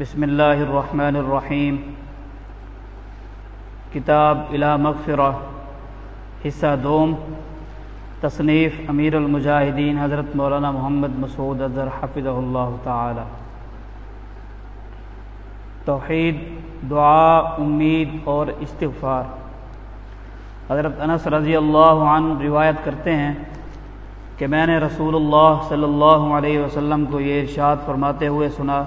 بسم اللہ الرحمن الرحیم کتاب الا مغفرہ، حصہ دوم، تصنیف امیر المجاہدین حضرت مولانا محمد مسعود اظہر حفظ اللہ تعالی۔ توحید، دعا، امید اور استغفار۔ حضرت انس رضی اللہ عنہ روایت کرتے ہیں کہ میں نے رسول اللہ صلی اللہ علیہ وسلم کو یہ ارشاد فرماتے ہوئے سنا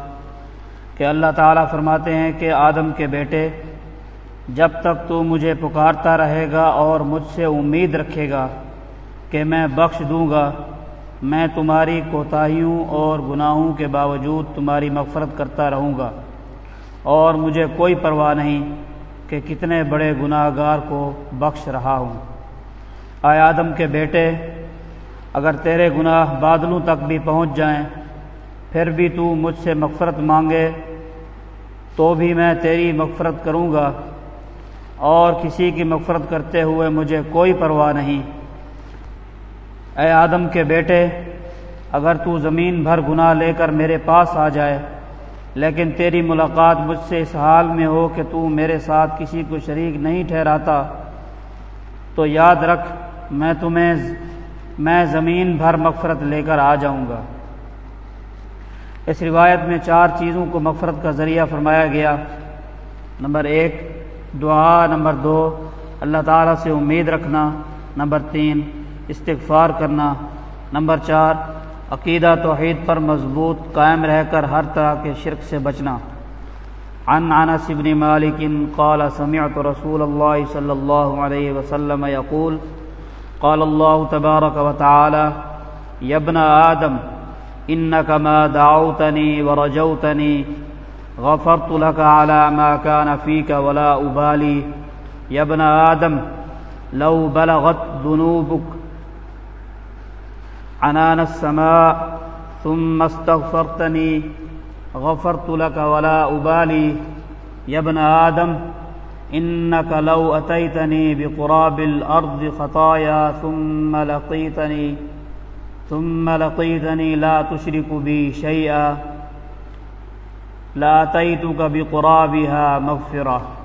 کہ اللہ تعالیٰ فرماتے ہیں کہ آدم کے بیٹے، جب تک تو مجھے پکارتا رہے گا اور مجھ سے امید رکھے گا کہ میں بخش دوں گا، میں تمہاری کوتاہیوں اور گناہوں کے باوجود تمہاری مغفرت کرتا رہوں گا۔ اور مجھے کوئی پرواہ نہیں کہ کتنے بڑے گناہ گار کو بخش رہا ہوں۔ آئے آدم کے بیٹے، اگر تیرے گناہ بادلوں تک بھی پہنچ جائیں پھر بھی تو مجھ سے مغفرت مانگے، تو بھی میں تیری مغفرت کروں گا۔ اور کسی کی مغفرت کرتے ہوئے مجھے کوئی پرواہ نہیں۔ اے آدم کے بیٹے، اگر تو زمین بھر گناہ لے کر میرے پاس آ جائے، لیکن تیری ملاقات مجھ سے اس حال میں ہو کہ تو میرے ساتھ کسی کو شریک نہیں ٹھہراتا، تو یاد رکھ، میں تمہیں، میں زمین بھر مغفرت لے کر آ جاؤں گا۔ اس روایت میں چار چیزوں کو مغفرت کا ذریعہ فرمایا گیا۔ نمبر ایک، دعا۔ نمبر دو، اللہ تعالیٰ سے امید رکھنا۔ نمبر تین، استغفار کرنا۔ نمبر چار، عقیدہ توحید پر مضبوط قائم رہ کر ہر طرح کے شرک سے بچنا۔ عن عنس بن مالک قال، سمعت رسول اللہ صلی اللہ علیہ وسلم يقول قال الله تبارك وتعالى يا ابن آدم إنك ما دعوتني ورجوتني غفرت لك على ما كان فيك ولا أبالي. يا ابن آدم لو بلغت ذنوبك عنان السماء ثم استغفرتني غفرت لك ولا أبالي. يا ابن آدم إنك لو أتيتني بقراب الأرض خطايا ثم لقيتني ثم لقيتني لا تشرك بي شيئا. لا أتيتك بقرابها مغفرة.